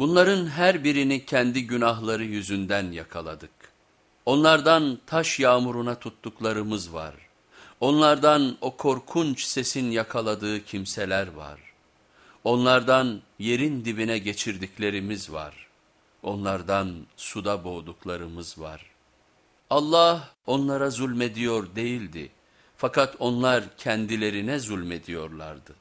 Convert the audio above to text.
Bunların her birini kendi günahları yüzünden yakaladık. Onlardan taş yağmuruna tuttuklarımız var. Onlardan o korkunç sesin yakaladığı kimseler var. Onlardan yerin dibine geçirdiklerimiz var. Onlardan suda boğduklarımız var. Allah onlara zulmediyor değildi. Fakat onlar kendilerine zulmediyorlardı.